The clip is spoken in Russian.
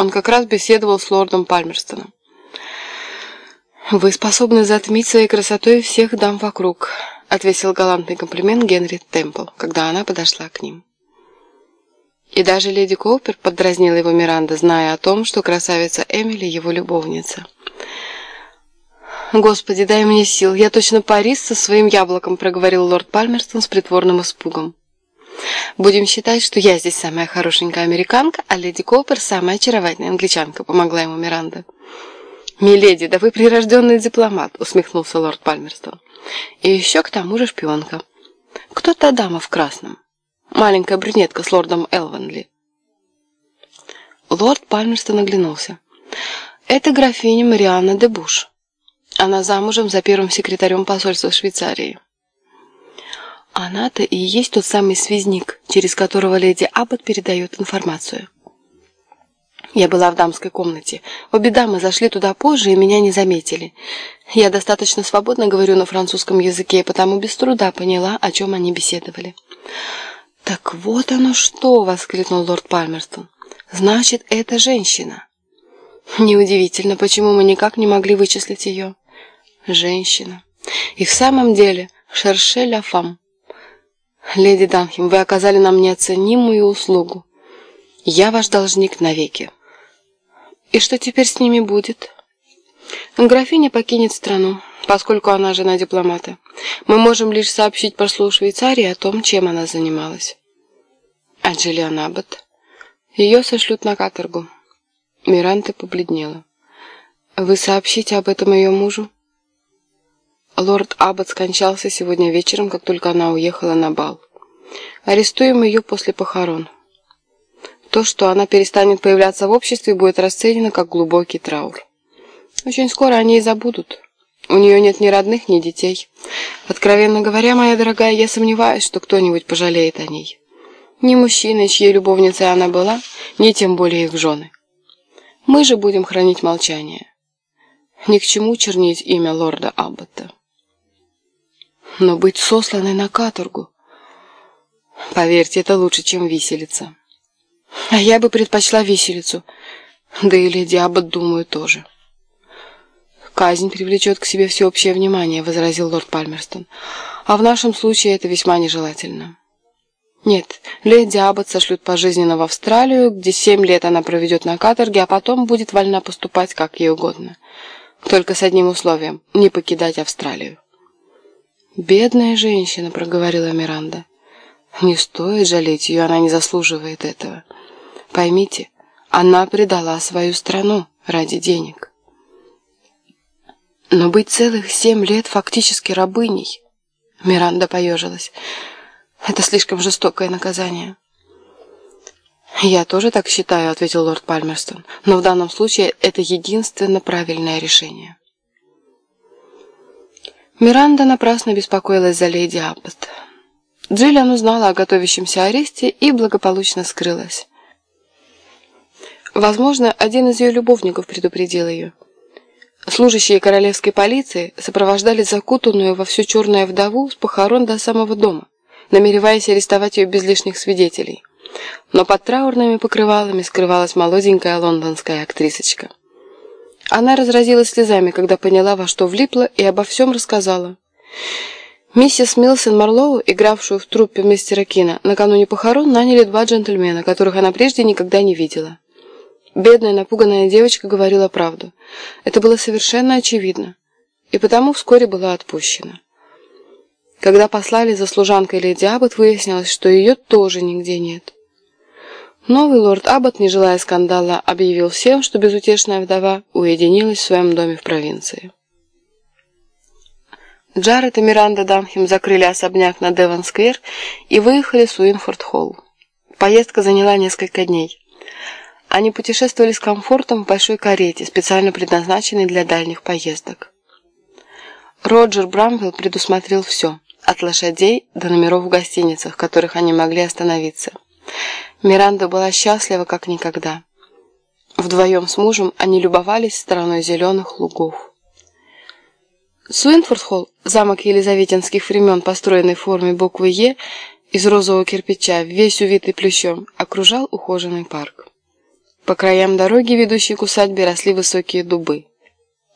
Он как раз беседовал с лордом Пальмерстоном. «Вы способны затмить своей красотой всех дам вокруг», — отвесил галантный комплимент Генри Темпл, когда она подошла к ним. И даже леди Коупер поддразнила его Миранда, зная о том, что красавица Эмили его любовница. «Господи, дай мне сил, я точно Парис со своим яблоком», проговорил лорд Пальмерстон с притворным испугом. «Будем считать, что я здесь самая хорошенькая американка, а леди Коупер самая очаровательная англичанка», помогла ему Миранда. «Миледи, да вы прирожденный дипломат», усмехнулся лорд Пальмерстон. «И еще к тому же шпионка. Кто та дама в красном?» Маленькая брюнетка с лордом Элвенли. Лорд Пальмерстон оглянулся. Это графиня Марианна де Буш. Она замужем за первым секретарем посольства Швейцарии. Она-то и есть тот самый связник, через которого леди Аббот передает информацию. Я была в дамской комнате. Обе дамы зашли туда позже и меня не заметили. Я достаточно свободно говорю на французском языке, потому без труда поняла, о чем они беседовали. «Так вот оно что!» — воскликнул лорд Пальмерстон. «Значит, это женщина!» «Неудивительно, почему мы никак не могли вычислить ее?» «Женщина!» «И в самом деле, шерше ля фам!» «Леди Данхем, вы оказали нам неоценимую услугу. Я ваш должник навеки». «И что теперь с ними будет?» «Графиня покинет страну, поскольку она жена дипломата. Мы можем лишь сообщить послу Швейцарии о том, чем она занималась». А Джиллиан Аббот? Ее сошлют на каторгу. Миранта побледнела. Вы сообщите об этом ее мужу? Лорд Аббот скончался сегодня вечером, как только она уехала на бал. Арестуем ее после похорон. То, что она перестанет появляться в обществе, будет расценено как глубокий траур. Очень скоро о ней забудут. У нее нет ни родных, ни детей. Откровенно говоря, моя дорогая, я сомневаюсь, что кто-нибудь пожалеет о ней. Ни мужчины, чьей любовницей она была, ни тем более их жены. Мы же будем хранить молчание. Ни к чему чернить имя лорда Абботта. Но быть сосланной на каторгу... Поверьте, это лучше, чем виселица. А я бы предпочла виселицу. Да и леди Аббот, думаю, тоже. «Казнь привлечет к себе всеобщее внимание», — возразил лорд Пальмерстон. «А в нашем случае это весьма нежелательно». Нет, леди Аббот сошлют пожизненно в Австралию, где семь лет она проведет на каторге, а потом будет вольна поступать как ей угодно. Только с одним условием – не покидать Австралию. «Бедная женщина», – проговорила Миранда. «Не стоит жалеть ее, она не заслуживает этого. Поймите, она предала свою страну ради денег». «Но быть целых семь лет фактически рабыней», – Миранда поежилась – это слишком жестокое наказание. «Я тоже так считаю», — ответил лорд Пальмерстон. «Но в данном случае это единственно правильное решение». Миранда напрасно беспокоилась за леди Аббот. Джиллиан узнала о готовящемся аресте и благополучно скрылась. Возможно, один из ее любовников предупредил ее. Служащие королевской полиции сопровождали закутанную во все черное вдову с похорон до самого дома намереваясь арестовать ее без лишних свидетелей. Но под траурными покрывалами скрывалась молоденькая лондонская актрисочка. Она разразилась слезами, когда поняла, во что влипла, и обо всем рассказала. Миссис Милсон Марлоу, игравшую в труппе мистера Кина, накануне похорон наняли два джентльмена, которых она прежде никогда не видела. Бедная, напуганная девочка говорила правду. Это было совершенно очевидно, и потому вскоре была отпущена. Когда послали за служанкой леди Аббот, выяснилось, что ее тоже нигде нет. Новый лорд Аббот, не желая скандала, объявил всем, что безутешная вдова уединилась в своем доме в провинции. Джаред и Миранда Дамхем закрыли особняк на Девон-сквер и выехали в Уинфорд-холл. Поездка заняла несколько дней. Они путешествовали с комфортом в большой карете, специально предназначенной для дальних поездок. Роджер Брамвелл предусмотрел все – от лошадей до номеров в гостиницах, в которых они могли остановиться. Миранда была счастлива, как никогда. Вдвоем с мужем они любовались стороной зеленых лугов. Суинфорд-холл, замок елизаветинских времен, построенный в форме буквы «Е», из розового кирпича, весь увитый плющом, окружал ухоженный парк. По краям дороги, ведущей к усадьбе, росли высокие дубы.